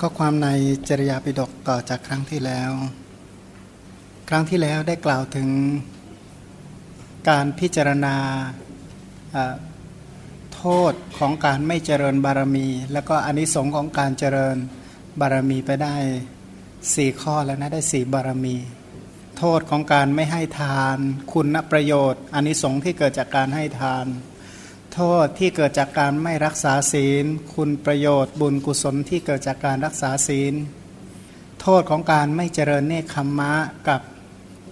ก็ความในจริยาปิฎกต่อจากครั้งที่แล้ว ครั้งที่แล้วได้กล่าวถึงการพิจารณาโทษของการไม่เจริญบารมี แล้วก็อนิสงค์ของการเจริญบารมีไปได้สี่ข้อแล้วนะได้สี่บารมี โทษของการไม่ให้ทาน คุณประโยชน์อนิสงค์ที่เกิดจากการให้ทาน โทษที่เกิดจากการไม่รักษาศีล คุณประโยชน์บุญกุศลที่เกิดจากการรักษาศีล โทษของการไม่เจริญเนคขมมะกับ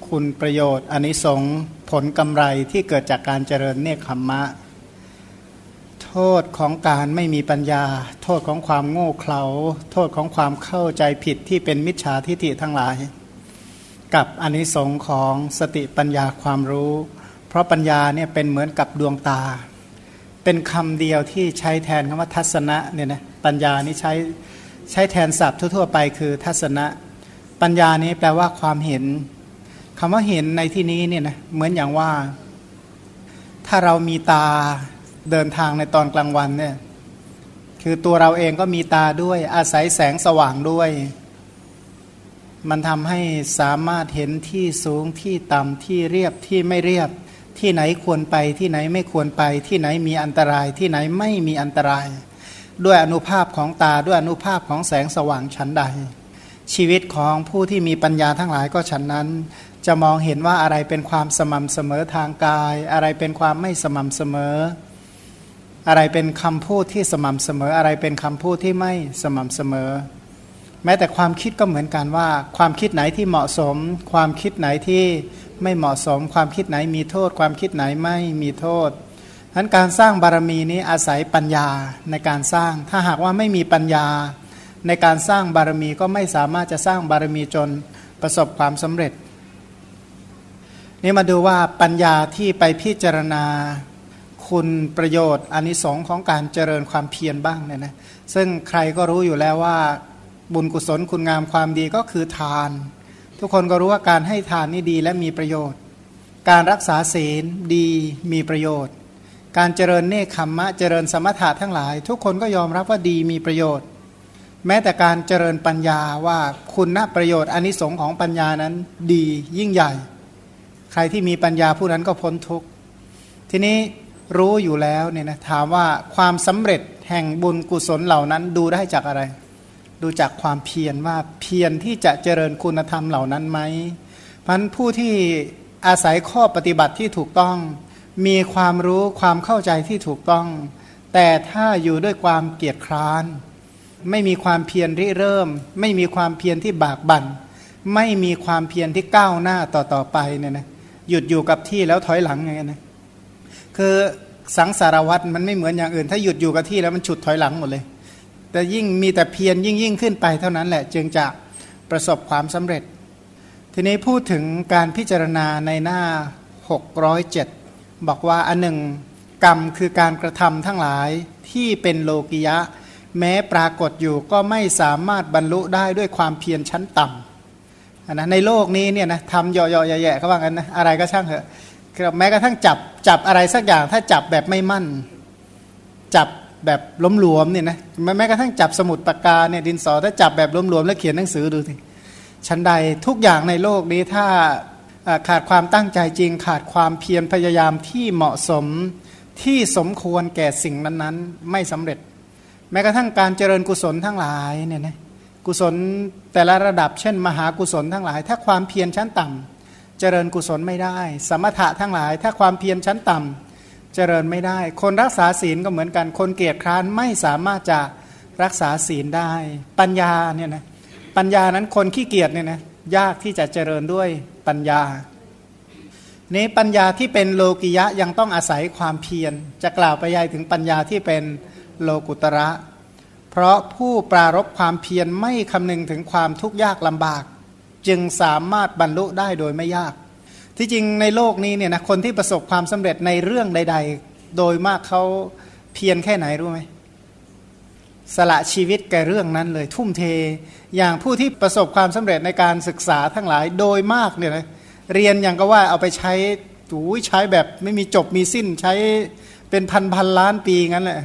คุณประโยชน์อนิสงส์ผลกำไรที่เกิดจากการเจริญเนคขมมะ โทษของการไม่มีปัญญา โทษของความโง่เขลาโทษของความเข้าใจผิดที่เป็นมิจฉาทิฏฐิทั้งหลาย กับอนิสงส์ของสติปัญญาความรู้ เพราะปัญญาเนี่ยเป็นเหมือนกับดวงตา เป็นคำเดียวที่ใช้แทนคำว่าทัศนะเนี่ยนะปัญญานี้ใช้ใช้แทนศัพท์ทั่วๆไปคือทัศนะ ปัญญานี้แปลว่าความเห็นคำว่าเห็นในที่นี้เนี่ยนะเหมือนอย่างว่า ถ้าเรามีตาเดินทางในตอนกลางวันเนี่ยคือตัวเราเองก็มีตาด้วยอาศัยแสงสว่างด้วย มันทำให้สามารถเห็นที่สูงที่ต่ำที่เรียบที่ไม่เรียบ ที่ไหนควรไปที่ไหนไม่ควรไป ที่ไหนมีอันตราย ที่ไหนไม่มีอันตราย ด้วยอนุภาพของตาด้วยอนุภาพของแสงสว่างชั้นใด ชีวิตของผู้ที่มีปัญญาทั้งหลายก็ฉันนั้น จะมองเห็นว่าอะไรเป็นความสม่ำเสมอทางกาย อะไรเป็นความไม่สม่ำเสมอ อะไรเป็นคำพูดที่สม่ำเสมอ อะไรเป็นคำพูดที่ไม่สม่ำเสมอ ม้แต่ความคิดก็เหมือนกันว่า ความคิดไหนที่เหมาะสม ความคิดไหนที่ไม่เหมาะสม ความคิดไหนมีโทษ ความคิดไหนไม่มีโทษนั้นการสร้างบารมีนี้อาศัยปัญญาในการสร้าง ถ้าหากว่าไม่มีปัญญา ในการสร้างบารมีก็ไม่สามารถจะสร้างบารมีจนประสบความสำเร็จ นี่มาดูว่าปัญญาที่ไปพิจารณาคุณประโยชน์อันนี้สองของการเจริญความเพียรบ้างเนี่ยนะซึ่งใครก็รู้อยู่แล้วว่า บุญกุศลคุณงามความดีก็คือทาน ทุกคนก็รู้ว่าการให้ทานนี่ดีและมีประโยชน์ การรักษาศีลดีมีประโยชน์ การเจริญเนคขมมะเจริญสมถะทั้งหลาย ทุกคนก็ยอมรับว่าดีมีประโยชน์ แม้แต่การเจริญปัญญาว่าคุณนประโยชน์อนนิสงส์ของปัญญานั้นดียิ่งใหญ่ ใครที่มีปัญญาผู้นั้นก็พ้นทุกข์ทีนี้รู้อยู่แล้วเนี่ยนะถามว่าความสำเร็จแห่งบุญกุศลเหล่านั้นดูได้จากอะไร ดูจากความเพียรว่าเพียรที่จะเจริญคุณธรรมเหล่านั้นไหมพันผู้ที่อาศัยข้อปฏิบัติที่ถูกต้อง มีความรู้ความเข้าใจที่ถูกต้อง แต่ถ้าอยู่ด้วยความเกียจคร้าน ไม่มีความเพียรริเริ่ม ไม่มีความเพียรที่บากบัน่น ไม่มีความเพียรที่ก้าวหน้าต่อต่อไปเนี่ยนะหยุดอยู่กับที่แล้วถอยหลังไงนะคือสังสารวัตรมันไม่เหมือนอย่างอื่น ถ้าหยุดอยู่กับที่แล้วมันฉุดถอยหลังหมดเลย แต่ยิ่งมีแต่เพียรยิ่งยิ่งขึ้นไปเท่านั้นแหละจึงจะประสบความสำเร็จ ทีนี้พูดถึงการพิจารณาในหน้า 607 บอกว่าอันหนึ่งกรรมคือการกระทำทั้งหลายที่เป็นโลกิยะ แม้ปรากฏอยู่ก็ไม่สามารถบรรลุได้ด้วยความเพียรชั้นต่ำนะในโลกนี้เนี่ยนะทำเยอะๆแย่ๆเขาว่ากันนะอะไรก็ช่างเถอะแม้กระทั่งจับจับอะไรสักอย่างถ้าจับแบบไม่มั่น จับ แบบล้มหลวมเนี่ยนะแม้กระทั่งจับสมุดปากกาเนี่ยดินสอถ้าจับแบบล้มหลวมแล้วเขียนหนังสือดูสิชั้นใดทุกอย่างในโลกนี้ถ้าขาดความตั้งใจจริง ขาดความเพียรพยายามที่เหมาะสมที่สมควรแก่สิ่งนั้นๆ ไม่สำเร็จ แม้กระทั่งการเจริญกุศลทั้งหลายเนี่ยนะกุศลแต่ละระดับเช่น มหากุศลทั้งหลาย ถ้าความเพียรชั้นต่ำเจริญกุศลไม่ได้ สมถะทั้งหลาย ถ้าความเพียรชั้นต่ำ เจริญไม่ได้ คนรักษาศีลก็เหมือนกัน คนเกียจคร้านไม่สามารถจะรักษาศีลได้ ปัญญาเนี่ยนะปัญญานั้นคนขี้เกียจเนี่ยนะยากที่จะเจริญด้วยปัญญานี้ปัญญาที่เป็นโลกิยะยังต้องอาศัยความเพียร จะกล่าวไปยายถึงปัญญาที่เป็นโลกุตระ เพราะผู้ปรารบความเพียรไม่คำนึงถึงความทุกข์ยากลำบาก จึงสามารถบรรลุได้โดยไม่ยาก ที่จริงในโลกนี้เนี่ยนะคนที่ประสบความสำเร็จในเรื่องใด ๆ โดยมากเขาเพียรแค่ไหนรู้ไหมสละชีวิตแก่เรื่องนั้นเลยทุ่มเท อย่างผู้ที่ประสบความสำเร็จในการศึกษาทั้งหลายโดยมากเนี่ยนะเรียนอย่างก็ว่าเอาไปใช้ถูใช้แบบไม่มีจบมีสิ้นใช้เป็นพันพันล้านปีงั้นแหละ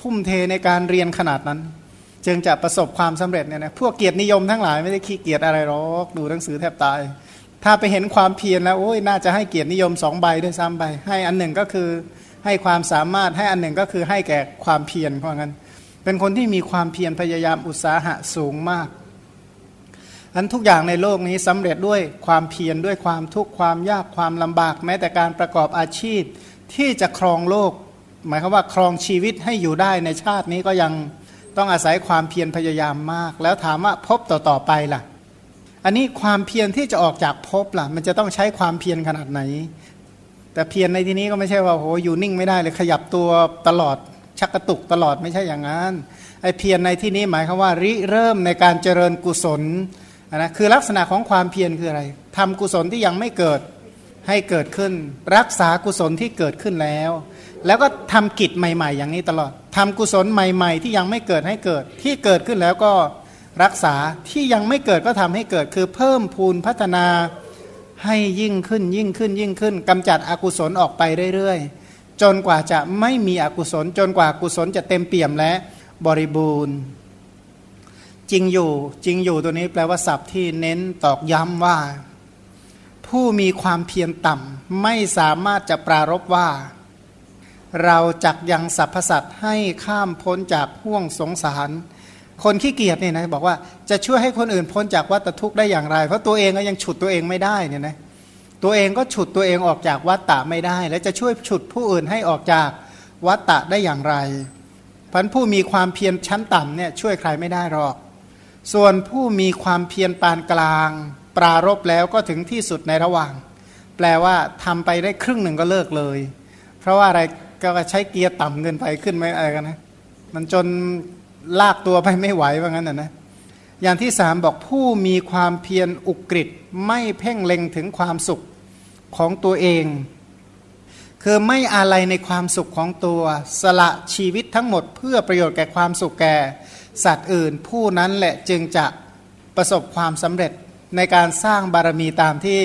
ทุ่มเทในการเรียนขนาดนั้น จึงจะประสบความสำเร็จเนี่ยนะพวกเกียรตินิยมทั้งหลายไม่ได้ขี้เกียจอะไรหรอกดูหนังสือแทบตาย ถ้าไปเห็นความเพียรแล้วโอ้ยน่าจะให้เกียรตินิยมสองใบด้วยซ้ำไป ให้อันหนึ่งก็คือให้ความสามารถให้อันหนึ่งก็คือให้แก่ความเพียรเพราะงั้น เป็นคนที่มีความเพียรพยายามอุตสาหะสูงมาก อันทุกอย่างในโลกนี้สำเร็จด้วยความเพียรด้วยความทุกข์ความยากความลำบาก แม้แต่การประกอบอาชีพที่จะครองโลก หมายความว่าครองชีวิตให้อยู่ได้ในชาตินี้ก็ยังต้องอาศัยความเพียรพยายามมาก แล้วถามว่าพบต่อต่อไปล่ะ อันนี้ความเพียรที่จะออกจากภพล่ะ มันจะต้องใช้ความเพียรขนาดไหน แต่เพียรในที่นี้ก็ไม่ใช่ว่าโหอยู่นิ่งไม่ได้เลยขยับตัวตลอดชักกระตุกตลอดไม่ใช่อย่างนั้นไอเพียรในที่นี้หมายความว่าริเริ่มในการเจริญกุศลนะคือลักษณะของความเพียรคืออะไรทำกุศลที่ยังไม่เกิดให้เกิดขึ้น รักษากุศลที่เกิดขึ้นแล้ว แล้วก็ทำกิจใหม่ ๆ อย่างนี้ตลอดทำกุศลใหม่ ๆ ที่ยังไม่เกิดให้เกิดที่เกิดขึ้นแล้วก็ รักษาที่ยังไม่เกิดก็ทำให้เกิดคือเพิ่มพูนพัฒนาให้ยิ่งขึ้นยิ่งขึ้นยิ่งขึ้นกำจัดอกุศลออกไปเรื่อยๆ จนกว่าจะไม่มีอกุศล จนกว่ากุศลจะเต็มเปี่ยมและบริบูรณ์ จริงอยู่จริงอยู่ตัวนี้แปลว่าศัพท์ที่เน้นตอกย้ำว่า ผู้มีความเพียรต่ำไม่สามารถจะปรารบว่า เราจักยังสรรพสัตว์ให้ข้ามพ้นจากห่วงสงสาร คนขี้เกียจเนี่ยนะบอกว่าจะช่วยให้คนอื่นพ้นจากวัฏทุกข์ได้อย่างไร เพราะตัวเองก็ยังฉุดตัวเองไม่ได้เนี่ยนะตัวเองก็ฉุดตัวเองออกจากวัฏฏะไม่ได้ แล้วจะช่วยฉุดผู้อื่นให้ออกจากวัฏฏะได้อย่างไรพันผู้มีความเพียรชั้นต่ำเนี่ยช่วยใครไม่ได้หรอก ส่วนผู้มีความเพียรปานกลาง ปรารบแล้วก็ถึงที่สุดในระหว่าง แปลว่าทำไปได้ครึ่งหนึ่งก็เลิกเลย เพราะว่าอะไรก็ใช้เกียร์ต่ำเงินไปขึ้นไม่อะไรกันนะมันจน ลากตัวไปไม่ไหวว่างั้นนะนะอย่างที่สามบอกผู้มีความเพียรอุกฤษไม่เพ่งเล็งถึงความสุขของตัวเอง คือไม่อะไรในความสุขของตัว สละชีวิตทั้งหมด เพื่อประโยชน์แก่ความสุขแก่ สัตว์อื่น ผู้นั้นแหละจึงจะประสบความสำเร็จในการสร้างบารมีตามที่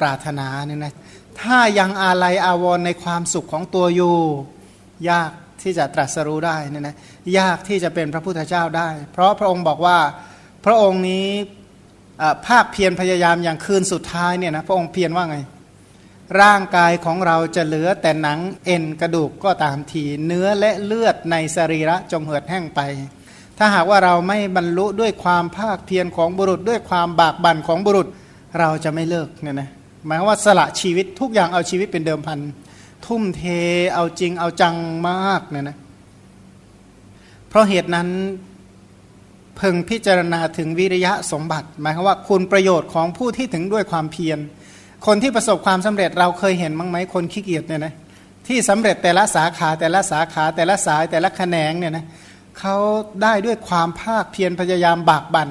ปรารถนาเนี่ยนะถ้ายังอาลัยอาวรในความสุขของตัวอยู่ ยาก ที่จะตรัสรู้ได้นี่นะยากที่จะเป็นพระพุทธเจ้าได้ เพราะพระองค์บอกว่าพระองค์นี้ภาคเพียรพยายามอย่างคืนสุดท้ายเนี่ยนะพระองค์เพียรว่าไง ร่างกายของเราจะเหลือแต่หนังเอ็นกระดูกก็ตามทีเนื้อและเลือดในสรีระจงเหือดแห้งไป ถ้าหากว่าเราไม่บรรลุด้วยความภาคเพียรของบุรุษด้วยความบากบั่นของบุรุษเราจะไม่เลิกเนี่ยนะหมายว่าสละชีวิตทุกอย่างเอาชีวิตเป็นเดิมพัน ทุ่มเทเอาจริงเอาจังมากเนี่ยนะ เพราะเหตุนั้นเพึงพิจารณาถึงวิริยะสมบัติ หมายความว่าคุณประโยชน์ของผู้ที่ถึงด้วยความเพียร คนที่ประสบความสำเร็จเราเคยเห็นมั้งไหมคนขี้เกียจเนี่ยนะที่สำเร็จแต่ละสาขาแต่ละสาขาแต่ละสายแต่ละแขนงเนี่ยนะเขาได้ด้วยความภาคเพียรพยายามบากบัน่น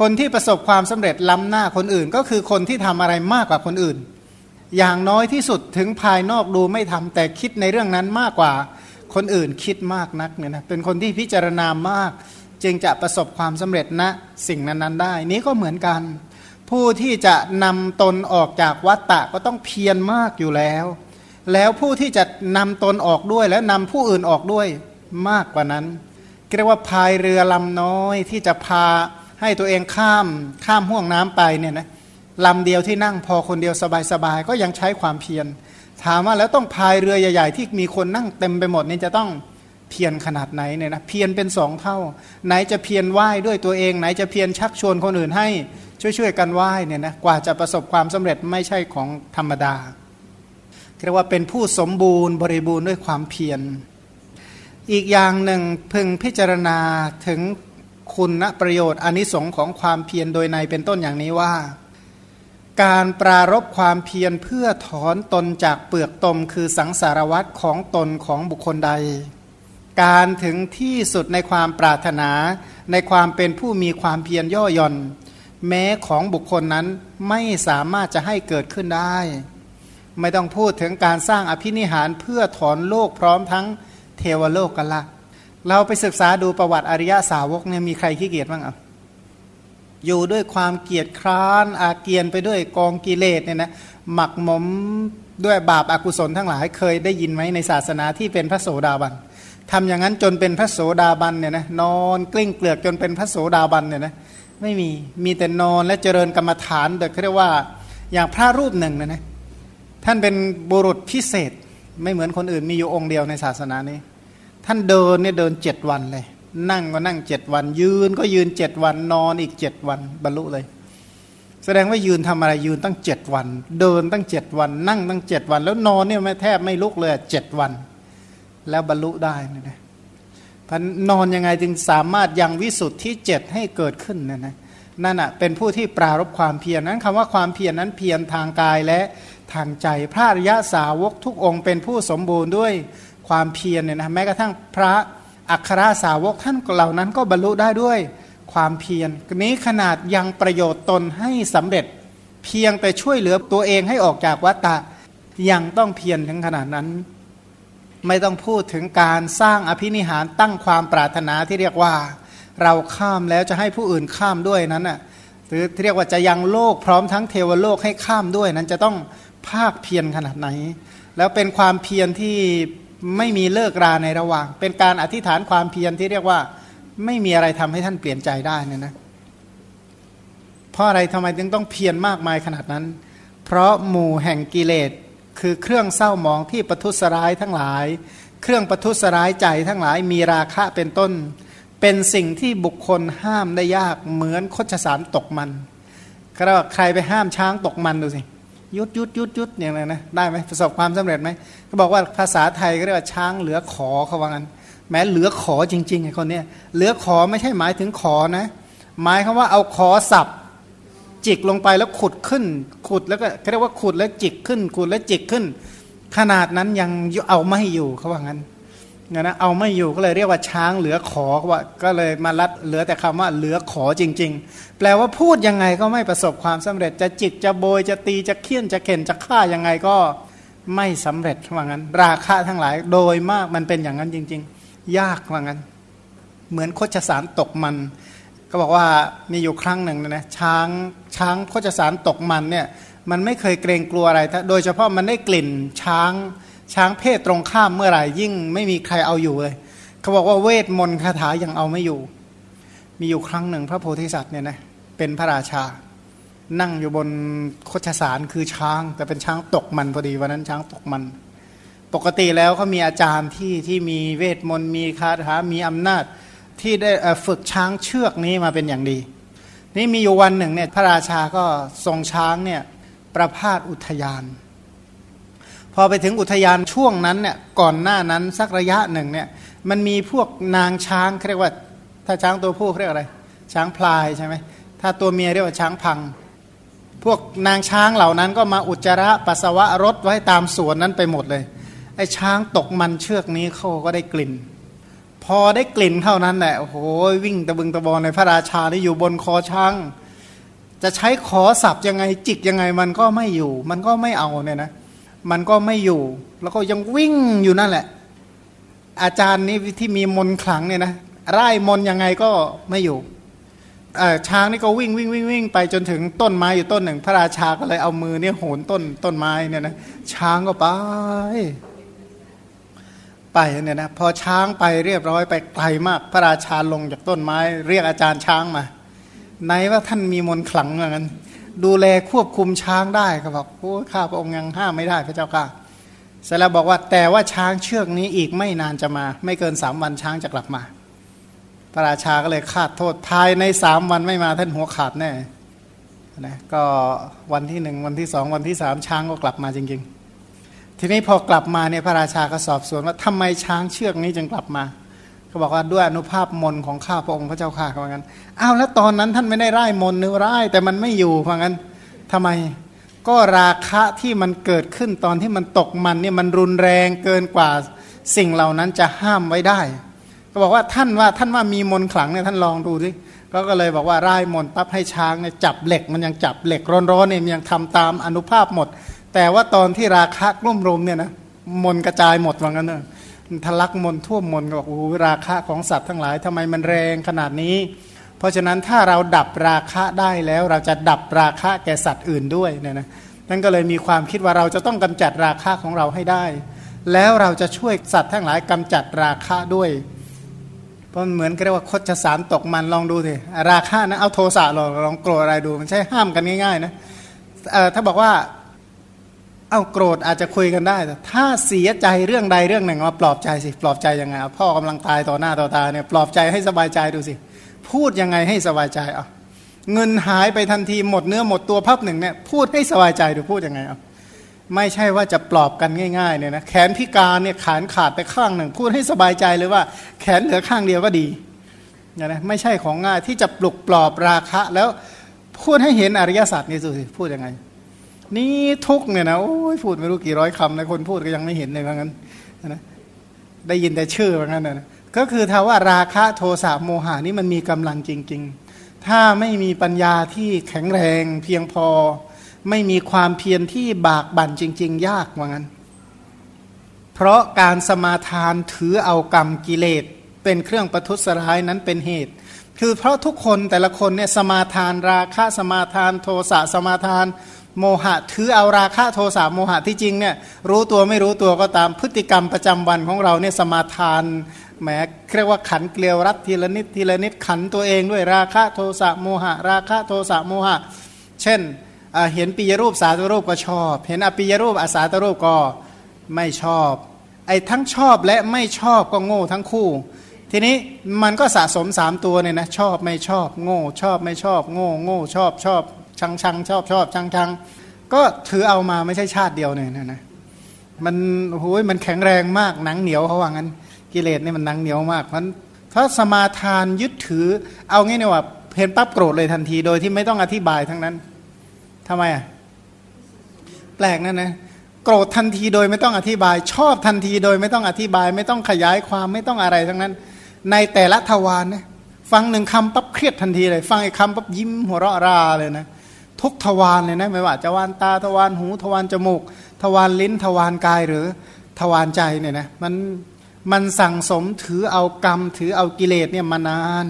คนที่ประสบความสำเร็จล้ำหน้าคนอื่น ก็คือคนที่ทำอะไรมากกว่าคนอื่น อย่างน้อยที่สุดถึงภายนอกดูไม่ทำแต่คิดในเรื่องนั้นมากกว่าคนอื่นคิดมากนักเนี่ยนะเป็นคนที่พิจารณามาก จึงจะประสบความสำเร็จณนะสิ่งนั้นๆ ได้ นี้ก็เหมือนกัน ผู้ที่จะนำตนออกจากวัฏฏะก็ต้องเพียรมากอยู่แล้ว แล้วผู้ที่จะนำตนออกด้วยและนำผู้อื่นออกด้วยมากกว่านั้นเรียกว่าพายเรือลำน้อยที่จะพาให้ตัวเองข้ามข้ามห่วงน้ำไปเนี่ยนะ ลำเดียวที่นั่งพอคนเดียวสบายๆก็ยังใช้ความเพียร ถามว่าแล้วต้องพายเรือใหญ่ ๆ ที่มีคนนั่งเต็มไปหมดนี่จะต้องเพียรขนาดไหนเนี่ยนะเพียรเป็นสองเท่า ไหนจะเพียรไหว้ด้วยตัวเอง ไหนจะเพียรชักชวนคนอื่นให้ช่วยๆกันไหว้เนี่ยนะกว่าจะประสบความสำเร็จไม่ใช่ของธรรมดาเรียกว่าเป็นผู้สมบูรณ์บริบูรณ์ด้วยความเพียรอีกอย่างหนึ่งพึงพิจารณาถึงคุณประโยชน์อนิสงค์ของความเพียรโดยในเป็นต้นอย่างนี้ว่า การปรารบความเพียรเพื่อถอนตนจากเปลือกตมคือสังสารวัตรของตนของบุคคลใด การถึงที่สุดในความปรารถนา ในความเป็นผู้มีความเพียรย่อหย่อน แม้ของบุคคลนั้นไม่สามารถจะให้เกิดขึ้นได้ ไม่ต้องพูดถึงการสร้างอภินิหารเพื่อถอนโลกพร้อมทั้งเทวโลกกันละเราไปศึกษาดูประวัติอริยสาวกเนี่ยมีใครขี้เกียจบ้างอะ อยู่ด้วยความเกียจคร้านอาเกียนไปด้วยกองกิเลสเนี่ยนะหมักหมมด้วยบาปอากุศลทั้งหลายเคยได้ยินไหมในศาสนาที่เป็นพระโสดาบันทำอย่างนั้นจนเป็นพระโสดาบันเนี่ยนะนอนกลิ้งเกลือกจนเป็นพระโสดาบันเนี่ยนะไม่มีมีแต่นอนและเจริญกรรมฐานแต่เรียกว่าอย่างพระรูปหนึ่งนะนะท่านเป็นบุรุษพิเศษไม่เหมือนคนอื่นมีอยู่องค์เดียวในศาสนานี้ ท่านเดินเนี่ยเดินเจ็ดวันเลย นั่งก็นั่งเจ็ดวัน ยืนก็ยืนเจ็ดวันนอนอีกเจ็ดวัน บรรลุเลย แสดงว่ายืนทำอะไรยืนตั้งเจ็ดวัน เดินตั้งเจ็ดวัน นั่งตั้งเจ็ดวัน แล้วนอนเนี่ยไม่แทบไม่ลุกเลยเจ็ดวัน แล้วบรรลุได้นะนะพันนอนยังไงจึงสามารถยังวิสุทธิเจ็ดให้เกิดขึ้นนะนะนั่นอะเป็นผู้ที่ปรารบความเพียรนั้นคำว่าความเพียรนั้นเพียรทางกายและทางใจ พระอริยสาวกทุกองค์เป็นผู้สมบูรณ์ด้วยความเพียรเนี่ยนะแม้กระทั่งพระ อัครสาวกท่านเหล่านั้นก็บรรลุได้ด้วยความเพียรนี้ขนาดยังประโยชน์ตนให้สำเร็จ เพียงแต่ช่วยเหลือตัวเองให้ออกจากวัฏฏะยังต้องเพียรถึงขนาดนั้น ไม่ต้องพูดถึงการสร้างอภินิหารตั้งความปรารถนาที่เรียกว่า เราข้ามแล้วจะให้ผู้อื่นข้ามด้วยนั้นน่ะหรือเรียกว่าจะยังโลกพร้อมทั้งเทวโลกให้ข้ามด้วยนั้นจะต้องภาคเพียรขนาดไหน แล้วเป็นความเพียรที่ ไม่มีเลิกราในระหว่าง เป็นการอธิษฐานความเพียรที่เรียกว่า ไม่มีอะไรทำให้ท่านเปลี่ยนใจได้เนี่ยนะเพราะอะไรทำไมจึงต้องเพียรมากมายขนาดนั้น เพราะหมู่แห่งกิเลสคือเครื่องเศร้ามองที่ประทุษร้ายทั้งหลาย เครื่องประทุษร้ายใจทั้งหลายมีราคะเป็นต้น เป็นสิ่งที่บุคคลห้ามได้ยากเหมือนคดสารตกมันก็ว่าใครไปห้ามช้างตกมันดูสิ ยุดยุดยุดยุดอย่างไรนะได้ไหมประสบความสำเร็จไหมเขาบอกว่าภาษาไทยก็เรียกว่าช้างเหลือขอเขาว่างั้น แม้เหลือขอจริงๆไอ้คนเนี้ยเหลือขอไม่ใช่หมายถึงขอนะ หมายคำว่าเอาขอสับจิกลงไปแล้วขุดขึ้น ขุดแล้วก็เรียกว่าขุดแล้วจิกขึ้น ขุดแล้วจิกขึ้น ขนาดนั้นยังเอาไม่อยู่เขาว่างั้น นะเอาไม่อยู่ก็เลยเรียกว่าช้างเหลือขอว่าก็เลยมาลัดเหลือแต่คำว่าเหลือขอจริง ๆ แปลว่าพูดยังไงก็ไม่ประสบความสำเร็จจะจิกจะโบยจะตีจะเคี่ยนจะเข็นจะฆ่ายังไงก็ไม่สำเร็จว่างั้น ราคาทั้งหลายโดยมากมันเป็นอย่างนั้นจริง ๆ ยากว่างั้น เหมือนโคชสารตกมัน ก็บอกว่ามีอยู่ครั้งหนึ่งนะช้างช้างโคชสารตกมันเนี่ยมันไม่เคยเกรงกลัวอะไร โดยเฉพาะมันได้กลิ่นช้าง ช้างเพศตรงข้ามเมื่อไหร่ยิ่งไม่มีใครเอาอยู่เลย เขาบอกว่าเวทมนต์คาถายังเอาไม่อยู่ มีอยู่ครั้งหนึ่งพระโพธิสัตว์เนี่ยนะเป็นพระราชา นั่งอยู่บนโคชสารคือช้าง แต่เป็นช้างตกมันพอดีวันนั้นช้างตกมัน ปกติแล้วเขามีอาจารย์ที่ที่มีเวทมนต์มีคาถามีอำนาจที่ได้ฝึกช้างเชือกนี้มาเป็นอย่างดี นี่มีอยู่วันหนึ่งเนี่ยพระราชาก็ทรงช้างเนี่ยประพาสอุทยาน พอไปถึงอุทยานช่วงนั้นเนี่ยก่อนหน้านั้นสักระยะหนึ่งเนี่ยมันมีพวกนางช้างเรียกว่า ถ้าช้างตัวผู้เรียกอะไร ช้างพลายใช่ไหมถ้าตัวเมียเรียกว่าช้างพัง พวกนางช้างเหล่านั้นก็มาอุจจาระปัสสาวะรถไว้ตามสวนนั้นไปหมดเลยไอ้ช้างตกมันเชือกนี้เขาก็ได้กลิ่น พอได้กลิ่นเท่านั้นแหละโอ้โหวิ่งตะบึงตะบอในพระราชาที่อยู่บนคอช้าง จะใช้ขอสับยังไงจิกยังไงมันก็ไม่อยู่ มันก็ไม่เอาเนี่ยนะ มันก็ไม่อยู่ แล้วก็ยังวิ่งอยู่นั่นแหละ อาจารย์นี้ที่มีมนขลังเนี่ยนะไร่มนยังไงก็ไม่อยู่ช้างนี่ก็วิ่งวิ่งวิ่งวิ่งไปจนถึงต้นไม้อยู่ต้นหนึ่ง พระราชาก็เลยเอามือเนี่ยโหนต้นต้นไม้เนี่ยนะช้างก็ไป ไปเนี่ยนะพอช้างไปเรียบร้อยไปไกลมาก พระราชาลงจากต้นไม้ เรียกอาจารย์ช้างมา ไหนว่าท่านมีมนขลังเหมือนกัน ดูแลควบคุมช้างได้ก็บอกโอ้ข้าพระองค์ยังห้ามไม่ได้พระเจ้าค่ะเสร็จแล้วบอกว่าแต่ว่าช้างเชือกนี้อีกไม่นานจะมา ไม่เกินสามวันช้างจะกลับมา พระราชาก็เลยคาดโทษทายในสามวันไม่มาท่านหัวขาดแน่นะก็วันที่หนึ่งวันที่สองวันที่สามช้างก็กลับมาจริง ๆ ทีนี้พอกลับมาเนี่ยพระราชาก็สอบสวนว่าทำไมช้างเชือกนี้จึงกลับมา เขาบอกว่าด้วยอนุภาพมนของข้าพระองค์พระเจ้าข้าเขาว่างั้นอ้าวแล้วตอนนั้นท่านไม่ได้ไร้มนหรือไร้แต่มันไม่อยู่เพราะงั้นทำไมก็ราคะที่มันเกิดขึ้นตอนที่มันตกมันเนี่ยมันรุนแรงเกินกว่าสิ่งเหล่านั้นจะห้ามไว้ได้ก็บอกว่าท่านว่าท่านว่ามีมนขลังเนี่ยท่านลองดูสิก็ก็เลยบอกว่าไร้มนปั๊บให้ช้างเนี่ยจับเหล็กมันยังจับเหล็กร้อนๆเนี่ยมันยังทำตามอนุภาพหมด แต่ว่าตอนที่ราคะกลุ่มรุมเนี่ยนะมนกระจายหมดว่างั้นเนอะ ทะลักมนท่วมมนก็บอกโอ้ราคะของสัตว์ทั้งหลายทำไมมันแรงขนาดนี้ เพราะฉะนั้นถ้าเราดับราคะได้แล้ว เราจะดับราคะแก่สัตว์อื่นด้วยเนี่ยนะนั่นก็เลยมีความคิดว่าเราจะต้องกำจัดราคะของเราให้ได้ แล้วเราจะช่วยสัตว์ทั้งหลายกำจัดราคะด้วย เพราะเหมือนเรียกว่าคดจะสารตกมันลองดูสิราคะนะเอาโทสะลองลองโกรธอะไรดู มันใช่ห้ามกันง่ายๆนะถ้าบอกว่า เอาโกรธอาจจะคุยกันได้แต่ถ้าเสียใจเรื่องใดเรื่องหนึ่งมาปลอบใจสิปลอบใจยังไงพ่อกำลังตายต่อหน้าต่อตาเนี่ยปลอบใจให้สบายใจดูสิ พูดยังไงให้สบายใจอะเงินหายไปทันทีหมดเนื้อหมดตัวพับหนึ่งเนี่ยพูดให้สบายใจดูพูดยังไงอะไม่ใช่ว่าจะปลอบกันง่ายๆเนี่ยนะแขนพิการเนี่ยขานขาดไปข้างหนึ่ง พูดให้สบายใจเลยว่า แขนเหลือข้างเดียวก็ดีนะไม่ใช่ของง่ายที่จะปลุกปลอบราคะ แล้วพูดให้เห็นอริยสัจนี่สิพูดยังไง นี่ทุกเนี่ยนะโอ้ยพูดไม่รู้กี่ร้อยคำนะคนพูดก็ยังไม่เห็นเลยว่างั้นนะได้ยินแต่ชื่อว่างั้นนะก็คือถ้าว่าราคะโทสะโมหานี่มันมีกำลังจริง ๆ ถ้าไม่มีปัญญาที่แข็งแรงเพียงพอ ไม่มีความเพียรที่บากบั่นจริง ๆ ยากว่างั้น เพราะการสมาทานถือเอากรรมกิเลสเป็นเครื่องประทุษร้ายนั้นเป็นเหตุ คือเพราะทุกคนแต่ละคนเนี่ยสมาทานราคะสมาทานโทสะสมาทาน โมหะถือเอาราคะโทสะโมหะที่จริงเนี่ยรู้ตัวไม่รู้ตัวก็ตามพฤติกรรมประจำวันของเราเนี่ยสมาทานแหมเรียกว่าขันเกลียวรัดทีละนิดทีละนิดขันตัวเองด้วยราคะโทสะโมหะ ราคะโทสะโมหะ เช่นเห็นปิยรูปสาตรูปก็ชอบ เห็นอปิยรูปอาสาตรูปก็ไม่ชอบ ไอ้ทั้งชอบและไม่ชอบก็โง่ทั้งคู่ ทีนี้มันก็สะสมสามตัวเนี่ยนะชอบไม่ชอบโง่ชอบไม่ชอบ โง่โง่ชอบชอบ ชังชังชอบชอบชังชังก็ถือเอามาไม่ใช่ชาติเดียวเนี่ยนะนะมันโอ้ยมันแข็งแรงมากหนังเหนียวเขาว่างั้น กิเลสเนี่ยมันหนังเหนียวมากเพราะถ้าสมาทานยึดถือ เอางี้เนี่ยว่าเห็นปั๊บโกรธเลยทันที โดยที่ไม่ต้องอธิบายทั้งนั้นทำไมอะแปลกนั่นนะโกรธทันทีโดยไม่ต้องอธิบาย ชอบทันทีโดยไม่ต้องอธิบาย ไม่ต้องขยายความไม่ต้องอะไรทั้งนั้น ในแต่ละทวารนะฟังหนึ่งคำปั๊บเครียดทันทีเลย ฟังอีกคำปั๊บยิ้มหัวเราะราเลยนะ ทุกทวารเลยนะไม่ว่าจะวานตาทวารหูทวารจมูก ทวารลิ้นทวารกายหรือทวารใจเนี่ยนะมันมันสั่งสมถือเอากรรม ถือเอากิเลสเนี่ยมานาน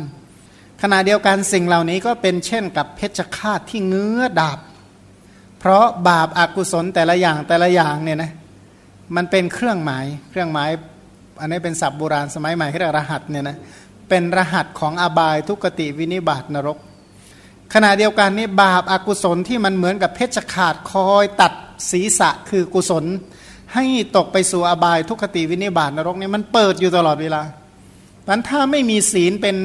ขณะเดียวกันสิ่งเหล่านี้ก็เป็นเช่นกับเพชฌฆาตที่เงื้อดาบ เพราะบาปอากุศลแต่ละอย่างแต่ละอย่างเนี่ยนะมันเป็นเครื่องหมายเครื่องหมาย อันนี้เป็นศัพท์โบราณสมัยใหม่ที่เรียกรหัสเนี่ยนะเป็นรหัสของอบายทุกติวินิบาตนรก ขณะเดียวกันนี่บาปอากุศลที่มันเหมือนกับเพชฌฆาตคอยตัดศีรษะคือกุศล ให้ตกไปสู่อบายทุกขติวินิบาตนรกนี่มันเปิดอยู่ตลอดเวลามันถ้าไม่มีศีลเป็น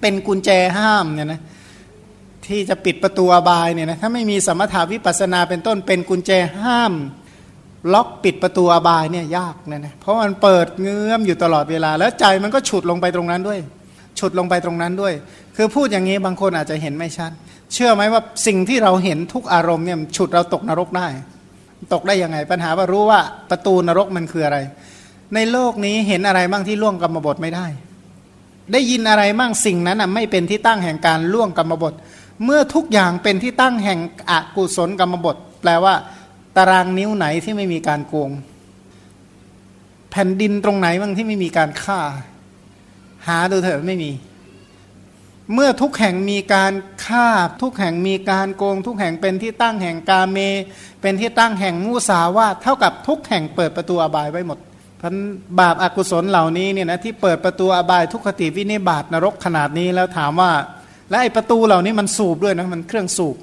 เป็นกุญแจห้ามเนี่ยนะที่จะปิดประตูอบายเนี่ยนะถ้าไม่มีสมถาวิปัสนาเป็นต้นเป็นกุญแจห้าม ล็อกปิดประตูอบายเนี่ยยากเนี่ยนะเพราะมันเปิดเงื้อมอยู่ตลอดเวลา แล้วใจมันก็ฉุดลงไปตรงนั้นด้วย ฉุดลงไปตรงนั้นด้วย คือพูดอย่างนี้บางคนอาจจะเห็นไม่ชัด เชื่อไหมว่าสิ่งที่เราเห็นทุกอารมณ์เนี่ยฉุดเราตกนรกได้ ตกได้ยังไง ปัญหาว่ารู้ว่าประตูนรกมันคืออะไร ในโลกนี้เห็นอะไรบ้างที่ล่วงกรรมบทไม่ได้ ได้ยินอะไรบ้างสิ่งนั้นอะไม่เป็นที่ตั้งแห่งการล่วงกรรมบท เมื่อทุกอย่างเป็นที่ตั้งแห่งอกุศลกรรมบท แปลว่าตารางนิ้วไหนที่ไม่มีการโกง แผ่นดินตรงไหนบ้างที่ไม่มีการฆ่า หาดูเถอะไม่มี เมื่อทุกแห่งมีการฆ่าทุกแห่งมีการโกง ทุกแห่งเป็นที่ตั้งแห่งกาเม เป็นที่ตั้งแห่งมูสาวาเท่ากับทุกแห่งเปิดประตูอบายไว้หมดพันบาปอากุศลเหล่านี้เนี่ยนะที่เปิดประตูอบายทุกขติวินิบาตนรกขนาดนี้แล้วถามว่า และไอประตูเหล่านี้มันสูบด้วยนะมันเครื่องสูบ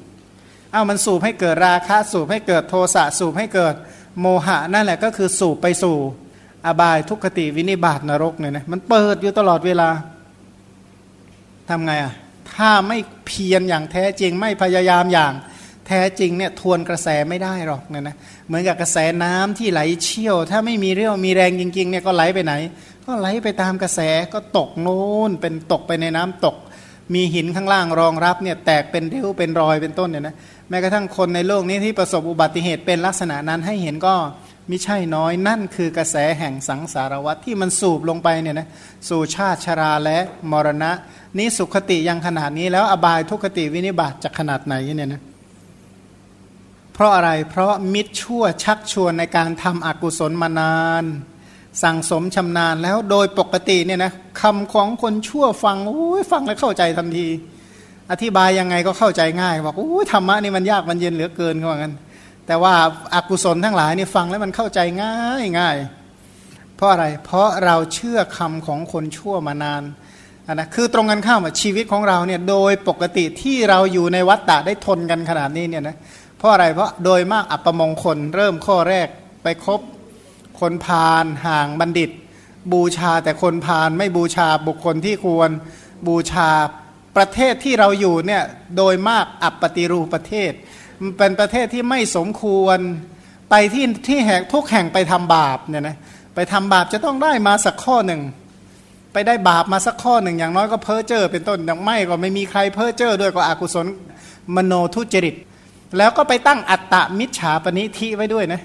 เอ้ามันสูบให้เกิดราคะสูบให้เกิดโทสะสูบให้เกิดโมหะนั่นแหละก็คือสูบไปสู่อบายทุกขติวินิบาตนรกเนี่ยนะมันเปิดอยู่ตลอดเวลา ทำไงอะถ้าไม่เพียรอย่างแท้จริง ไม่พยายามอย่างแท้จริงเนี่ยทวนกระแสไม่ได้หรอกเนี่ยนะเหมือนกับกระแสน้ำที่ไหลเชี่ยว ถ้าไม่มีเรี่ยวมีแรงจริงๆเนี่ยก็ไหลไปไหน ก็ไหลไปตามกระแสก็ตกโน้นเป็นตกไปในน้ำตก มีหินข้างล่างรองรับเนี่ยแตกเป็นเริ้วเป็นรอยเป็นต้นเนี่ยนะแม้กระทั่งคนในโลกนี้ที่ประสบอุบัติเหตุเป็นลักษณะนั้นให้เห็นก็ มิใช่น้อยนั่นคือกระแสแห่งสังสารวัฏที่มันสูบลงไปเนี่ยนะสู่ชาติชราและมรณะ นี้สุขติยังขนาดนี้แล้วอบายทุกขติวินิบาตจะขนาดไหนเนี่ยนะเพราะอะไรเพราะมิตรชั่วชักชวนในการทำอกุศลมานาน สั่งสมชำนาญแล้วโดยปกติเนี่ยนะคำของคนชั่วฟังโอ้ยฟังแล้วเข้าใจทันที อธิบายยังไงก็เข้าใจง่ายบอกโอ้ยธรรมะนี่มันยากมันเย็นเหลือเกินเขาบอกงั้น แต่ว่าอากุศลทั้งหลายนี่ฟังแล้วมันเข้าใจง่ายง่ายเพราะอะไร เพราะเราเชื่อคำของคนชั่วมานานนะคือตรงกันข้ามชีวิตของเราเนี่ยโดยปกติที่เราอยู่ในวัฏฏะได้ทนกันขนาดนี้เนี่ยนะเพราะอะไรเพราะโดยมากอัปมงคลเริ่มข้อแรกไปคบคนพาลห่างบัณฑิต บูชาแต่คนพาลไม่บูชาบุคคลที่ควรบูชาประเทศที่เราอยู่เนี่ยโดยมากอัปปฏิรูประเทศ เป็นประเทศที่ไม่สมควรไปที่ที่แห่งทุกแห่งไปทำบาปเนี่ยนะไปทำบาปจะต้องได้มาสักข้อหนึ่ง ไปได้บาปมาสักข้อหนึ่ง อย่างน้อยก็เพ้อเจ้อเป็นต้นอย่างไม่ก็ไม่มีใครเพ้อเจ้อด้วยก็อกุศลมโนทุจริต แล้วก็ไปตั้งอัตตะมิจฉาปณิทิไว้ด้วยนะ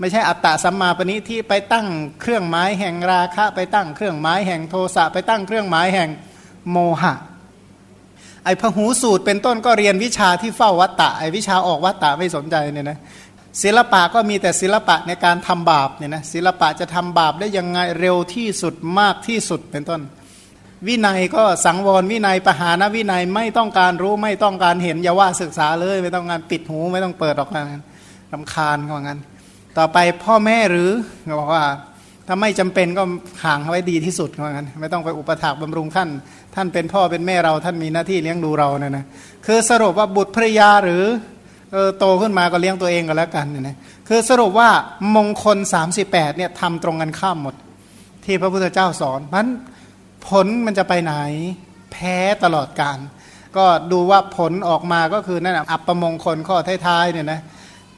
ไม่ใช่อัตตะสัมมาปณิทิไปตั้งเครื่องหมายแห่งราคะ ไปตั้งเครื่องหมายแห่งโทสะไปตั้งเครื่องหมายแห่งโมหะ ไอ้พหูสูตรเป็นต้นก็เรียนวิชาที่เฝ้าวัตตะไอ้วิชาออกวัตตะไม่สนใจเนี่ยนะศิลปะก็มีแต่ศิลปะในการทำบาปเนี่ยนะศิลปะจะทำบาปได้ยังไงเร็วที่สุดมากที่สุดเป็นต้น วินัยก็สังวรวินัยปหานวินัยไม่ต้องการรู้ไม่ต้องการเห็นอย่าว่าศึกษาเลย ไม่ต้องการปิดหูไม่ต้องเปิดออกมาลำคาญว่างั้น ต่อไปพ่อแม่หรือบอกว่าถ้าไม่จำเป็นก็ห่างเอาไว้ดีที่สุดว่างั้น ไม่ต้องไปอุปถัมภ์บำรุงท่าน ท่านเป็นพ่อเป็นแม่เราท่านมีหน้าที่เลี้ยงดูเราเนี่ยนะคือสรุปว่าบุตรภรยาหรือเออโตขึ้นมาก็เลี้ยงตัวเองก็แล้วกันเนี่ยนะคือสรุปว่ามงคล 38เนี่ยทำตรงกันข้ามหมด ที่พระพุทธเจ้าสอนมันผลมันจะไปไหนแพ้ตลอดการก็ดูว่าผลออกมาก็คือนั่นอัปปมงคลข้อท้ายๆเนี่ยนะ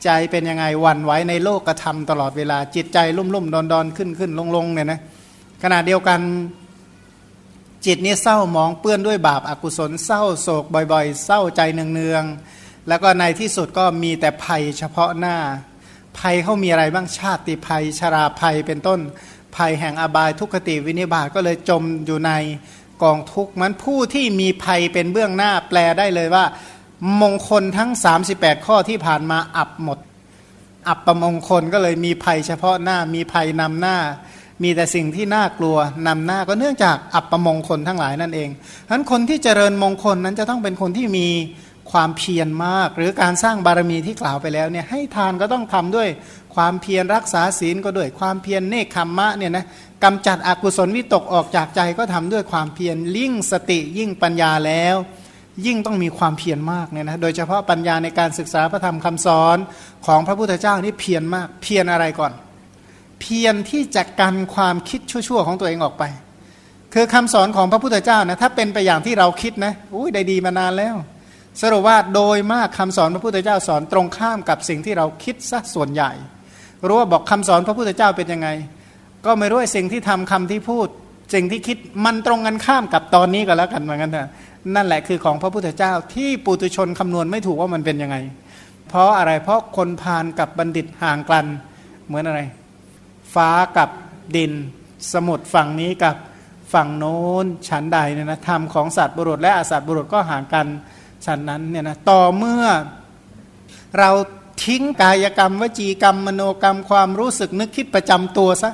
ใจเป็นยังไงวันไว้ในโลกกระทำตลอดเวลาจิตใจลุ่มลุ่มดอนดอนขึ้นขึ้นลงลงเนี่ยนะขณะเดียวกัน จิตนี้เศร้ามองเปื้อนด้วยบาปอากุศลเศร้าโศกบ่อยๆ เศร้าใจเนืองๆ แล้วก็ในที่สุดก็มีแต่ภัยเฉพาะหน้า ภัยเขามีอะไรบ้างชาติภัยชราภัยเป็นต้น ภัยแห่งอบายทุกขติวินิบาตก็เลยจมอยู่ในกองทุกข์มันผู้ที่มีภัยเป็นเบื้องหน้าแปลได้เลยว่า มงคลทั้ง 38 ข้อที่ผ่านมาอับหมด อับประมงคลก็เลยมีภัยเฉพาะหน้ามีภัยนำหน้า มีแต่สิ่งที่น่ากลัวนำหน้าก็เนื่องจากอัปปมงคลทั้งหลายนั่นเองฉะนั้นคนที่เจริญมงคลนั้นจะต้องเป็นคนที่มีความเพียรมาก หรือการสร้างบารมีที่กล่าวไปแล้วเนี่ยให้ทานก็ต้องทำด้วยความเพียรรักษาศีลก็ด้วยความเพียรเนคขมมะเนี่ยนะกำจัดอกุศลวิตกออกจากใจก็ทำด้วยความเพียรลิ่งสติยิ่งปัญญาแล้ว ยิ่งต้องมีความเพียรมากเนี่ยนะโดยเฉพาะปัญญาในการศึกษาพระธรรมคำสอนของพระพุทธเจ้านี่เพียรมากเพียรอะไรก่อน เพียรที่จะกันความคิดชั่วๆของตัวเองออกไป คือคำสอนของพระพุทธเจ้านะถ้าเป็นไปอย่างที่เราคิดนะอุ้ยได้ดีมานานแล้ว สรุปว่าโดยมากคำสอนพระพุทธเจ้าสอนตรงข้ามกับสิ่งที่เราคิดซะส่วนใหญ่ รู้ว่าบอกคำสอนพระพุทธเจ้าเป็นยังไง ก็ไม่รู้สิ่งที่ทำคำที่พูดสิ่งที่คิดมันตรงกันข้ามกับตอนนี้ก็แล้วกันเหมือนกันนะนั่นแหละคือของพระพุทธเจ้าที่ปุตุชนคำนวณไม่ถูกว่ามันเป็นยังไง เพราะอะไรเพราะคนพานกับบัณฑิตห่างกันเหมือนอะไร ฟ้ากับดิน สมุทรฝั่งนี้กับฝั่งโน้นชั้นใดเนี่ยนะธรรมของสัตว์บุรุษและอสัตว์บุรุษก็ห่างกันชั้นนั้นเนี่ยนะต่อเมื่อเราทิ้งกายกรรม วจีกรรม มโนกรรมความรู้สึกนึกคิดประจำตัวซะ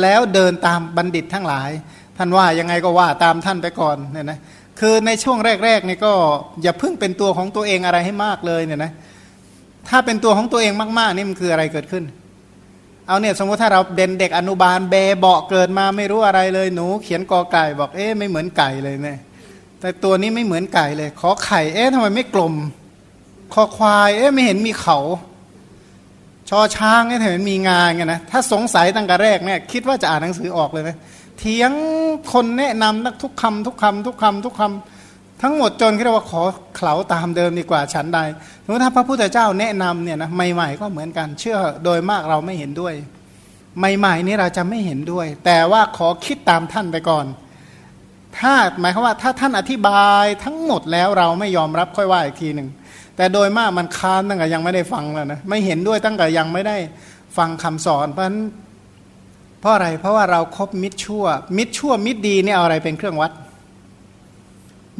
แล้วเดินตามบัณฑิตทั้งหลาย ท่านว่ายังไงก็ว่าตามท่านไปก่อนเนี่ยนะคือในช่วงแรกๆนี่ก็อย่าเพิ่งเป็นตัวของตัวเองอะไรให้มากเลยเนี่ยนะถ้าเป็นตัวของตัวเองมากๆนี่มันคืออะไรเกิดขึ้น เอาเนี่ยสมมติถ้าเราเด่นเด็กอนุบาลเบเบาเกิดมาไม่รู้อะไรเลยหนู เขียนกอไก่บอกเอ๊ะไม่เหมือนไก่เลยเนี่ยแต่ตัวนี้ไม่เหมือนไก่เลย ขอไข่เอ๊ะทำไมไม่กลม คอควายเอ๊ะไม่เห็นมีเขา ชอช้างเนี่ยเห็นมีงานไงนะถ้าสงสัยตั้งแต่แรกเนี่ยคิดว่าจะอ่านหนังสือออกเลยไหมเถียงคนแนะนำนักทุกคำทุกคำทุกคำทุกคำ ทั้งหมดจนเรียกว่าขอเขาตามเดิมดีกว่าฉันใดสมมติถ้าพระพุทธเจ้าแนะนำเนี่ยนะใหม่ๆก็เหมือนกันเชื่อโดยมากเราไม่เห็นด้วย ใหม่ๆนี้เราจะไม่เห็นด้วย แต่ว่าขอคิดตามท่านไปก่อน ถ้าหมายความว่าถ้าท่านอธิบายทั้งหมดแล้วเราไม่ยอมรับค่อยว่าอีกทีหนึ่งแต่โดยมากมันค้านตั้งแต่ยังไม่ได้ฟังแล้วนะไม่เห็นด้วยตั้งแต่ยังไม่ได้ฟังคำสอนเพราะนั้นเพราะอะไรเพราะว่าเราครบมิตรชั่ว มิตรชั่วมิตรดีเนี่ยเอาอะไรเป็นเครื่องวัด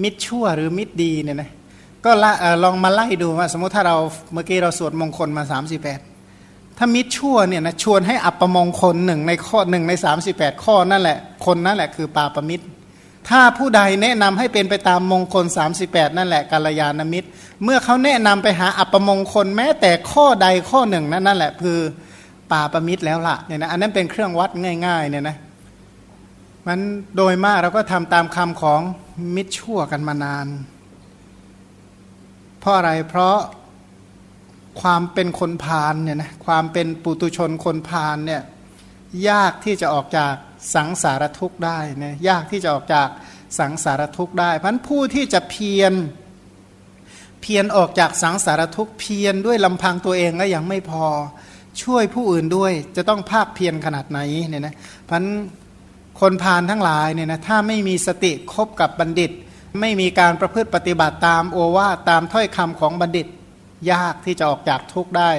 มิตรชั่วหรือมิตรดีเนี่ยนะก็ลองมาไล่ดูว่า สมมติถ้าเราเมื่อกี้เราสวดมงคลมา 38 ถ้ามิตรชั่วเนี่ยนะชวนให้อัปมงคลหนึ่งในข้อหนึ่งใน 38 ข้อนั่นแหละคนนั่นแหละคือปาปมิตร ถ้าผู้ใดแนะนำให้เป็นไปตามมงคล 38 นั่นแหละกาลยานมิตร เมื่อเขาแนะนำไปหาอัปมงคลแม้แต่ข้อใดข้อหนึ่งนั่นนั่นแหละคือป่าประมิตรแล้วล่ะเนี่ยนะอันนั้นเป็นเครื่องวัดง่ายๆเนี่ยนะมันโดยมากเราก็ทำตามคำของ มิตรชั่วกันมานาน เพราะอะไรเพราะความเป็นคนพาลเนี่ยนะความเป็นปุตุชนคนพาลเนี่ยยากที่จะออกจากสังสารทุกข์ได้นะยากที่จะออกจากสังสารทุกข์ได้เพราะผู้ที่จะเพียรเพียรออกจากสังสารทุกข์เพียรด้วยลำพังตัวเองก็ยังไม่พอช่วยผู้อื่นด้วยจะต้องภาคเพียรขนาดไหนเนี่ยนะเพราะ คนพาลทั้งหลายเนี่ยนะถ้าไม่มีสติคบกับบัณฑิต ไม่มีการประพฤติปฏิบัติตามโอวาตามถ้อยคำของบัณฑิต ยากที่จะออกจากทุกข์ได้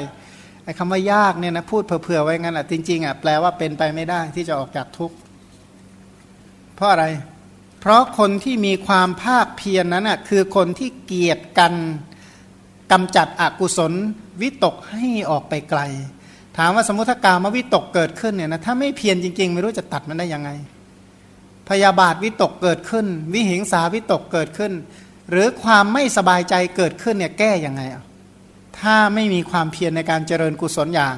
ไอ้คำว่ายากเนี่ยนะพูดเผื่อๆไว้งั้นอะจริงๆอะแปลว่าเป็นไปไม่ได้ที่จะออกจากทุกข์เพราะอะไร เพราะคนที่มีความภาคเพียรนนั้นอะคือคนที่เกียรติกันกำจัดอกุศลวิตกให้ออกไปไกล ถามว่าสมมติถ้ากามวิตกเกิดขึ้นเนี่ยนะถ้าไม่เพียรจริง ๆ ไม่รู้จะตัดมันได้ยังไง พยาบาทวิตกเกิดขึ้น วิหิงสาวิตกเกิดขึ้น หรือความไม่สบายใจเกิดขึ้นเนี่ยแก้ยังไงอะถ้าไม่มีความเพียรในการเจริญกุศลอย่าง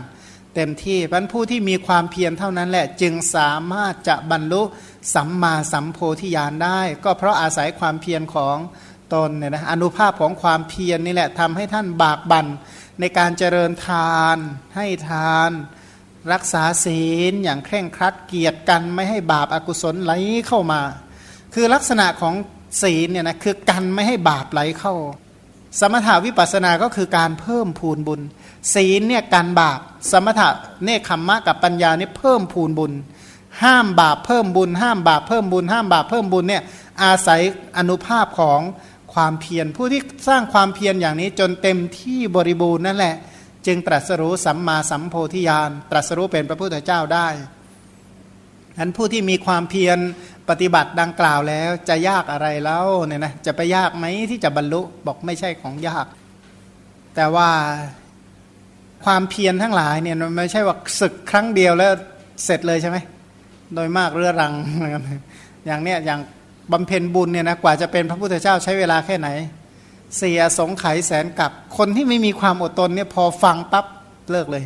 เต็มที่พันผู้ที่มีความเพียรเท่านั้นแหละจึงสามารถจะบรรลุสัมมาสัมโพธิญาณได้ ก็เพราะอาศัยความเพียรของตนเนี่ยนะอนุภาพของความเพียรนนี่แหละทำให้ท่านบากบั่น ในการเจริญทานให้ทาน รักษาศีลอย่างเคร่งครัดเกียรติกันไม่ให้บาปอากุศลไหลเข้ามา คือลักษณะของศีลเนี่ยนะคือกันไม่ให้บาปไหลเข้า สมถาวิปัสสนาก็คือการเพิ่มพูนบุญ ศีลเนี่ยการบาป สมถะเนคขมมะกับปัญญานี่เพิ่มพูนบุญ ห้ามบาปเพิ่มบุญ ห้ามบาปเพิ่มบุญ ห้ามบาปเพิ่มบุญเนี่ยอาศัยอนุภาพของ ความเพียรผู้ที่สร้างความเพียรอย่างนี้จนเต็มที่บริบูรณ์นั่นแหละ จึงตรัสรู้สัมมาสัมโพธิญาณตรัสรู้เป็นพระพุทธเจ้าได้นั้นผู้ที่มีความเพียรปฏิบัติดังกล่าวแล้วจะยากอะไรแล้วเนี่ยนะจะไปยากไหมที่จะบรรลุบอกไม่ใช่ของยาก แต่ว่าความเพียรทั้งหลายเนี่ยไม่ใช่ว่าศึกครั้งเดียวแล้วเสร็จเลยใช่ไหมโดยมากเรื้อรังอย่างเนี้ยอย่าง บำเพ็ญบุญเนี่ยนะกว่าจะเป็นพระพุทธเจ้าใช้เวลาแค่ไหน เสียสงไขแสนกับ คนที่ไม่มีความอดทนเนี่ยพอฟังปั๊บเลิกเลย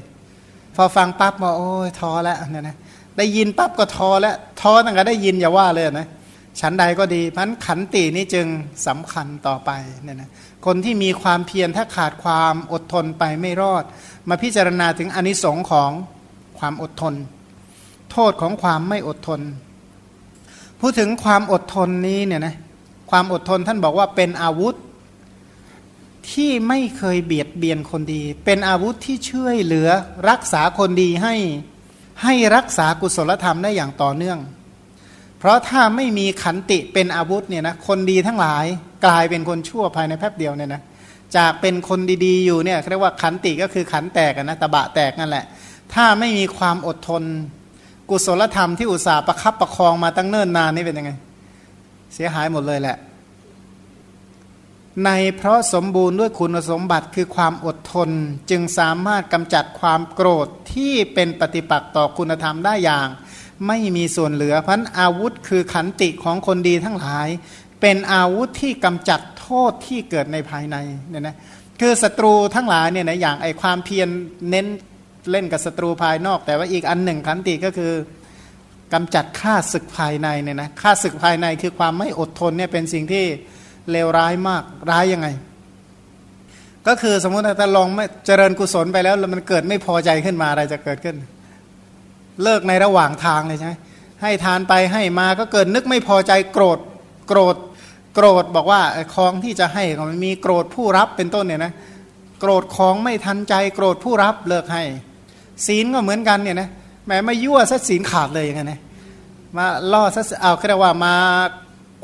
พอฟังปั๊บมาโอ้ยท้อแล้วเนี่ยนะได้ยินปั๊บก็ท้อแล้วท้อตั้งแต่ได้ยินอย่าว่าเลยนะฉันใดก็ดีพันขันตินี้จึงสำคัญต่อไปเนี่ยนะคนที่มีความเพียรถ้าขาดความอดทนไปไม่รอด มาพิจารณาถึงอนิสงค์ของความอดทน โทษของความไม่อดทน พูดถึงความอดทนนี้เนี่ยนะความอดทนท่านบอกว่าเป็นอาวุธที่ไม่เคยเบียดเบียนคนดี เป็นอาวุธที่ช่วยเหลือรักษาคนดีให้ให้รักษากุศลธรรมได้อย่างต่อเนื่อง เพราะถ้าไม่มีขันติเป็นอาวุธเนี่ยนะคนดีทั้งหลายกลายเป็นคนชั่วภายในแป๊บเดียวเนี่ยนะจากเป็นคนดีๆอยู่เนี่ยเรียกว่าขันติก็คือขันแตกนะตะบะแตกนั่นแหละ ถ้าไม่มีความอดทน กุศลธรรมที่อุตส่าห์ประคับประคองมาตั้งเนิ่นนานนี่เป็นยังไง เสียหายหมดเลยแหละ ในเพราะสมบูรณ์ด้วยคุณสมบัติคือความอดทนจึงสามารถกำจัดความโกรธที่เป็นปฏิปักษ์ต่อคุณธรรมได้อย่าง ไม่มีส่วนเหลือพันอาวุธคือขันติของคนดีทั้งหลาย เป็นอาวุธที่กำจัดโทษที่เกิดในภายในเนี่ยนะคือศัตรูทั้งหลายเนี่ยนะอย่างไอความเพียรเน้น เล่นกับศัตรูภายนอก แต่ว่าอีกอันหนึ่งขันติก็คือกำจัดข้าศึกภายในเนี่ยนะข้าศึกภายในคือความไม่อดทนเนี่ยเป็นสิ่งที่เลวร้ายมากร้ายยังไง ก็คือสมมติถ้าลองไม่เจริญกุศลไปแล้วแล้วมันเกิดไม่พอใจขึ้นมาอะไรจะเกิดขึ้น เลิกในระหว่างทางเลยใช่ไหมให้ทานไปให้มาก็เกิดนึกไม่พอใจโกรธโกรธโกรธบอกว่าของที่จะให้มันมีโกรธผู้รับเป็นต้นเนี่ยนะโกรธของไม่ทันใจโกรธผู้รับเลิกให้ ศีลก็เหมือนกันเนี่ยนะแม้มายั่วซะศีลขาดเลยอย่างเงี้ยมาล่อซะเอาแค่ว่ามา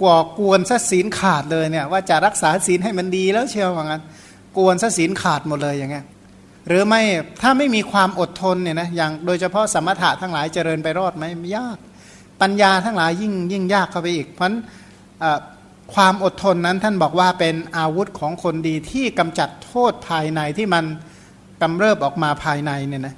ก่อกวนซะศีลขาดเลยเนี่ยว่าจะรักษาศีลให้มันดีแล้วเชียวว่างั้นกวนซะศีลขาดหมดเลยอย่างเงี้ยหรือไม่ถ้าไม่มีความอดทนเนี่ยนะอย่างโดยเฉพาะสมถะทั้งหลายเจริญไปรอดไหมยาก ปัญญาทั้งหลายยิ่งยิ่งยากเข้าไปอีก เพราะความอดทนนั้นท่านบอกว่าเป็นอาวุธของคนดีที่กำจัดโทษภายในที่มันกำเริบออกมาภายในเนี่ยนะ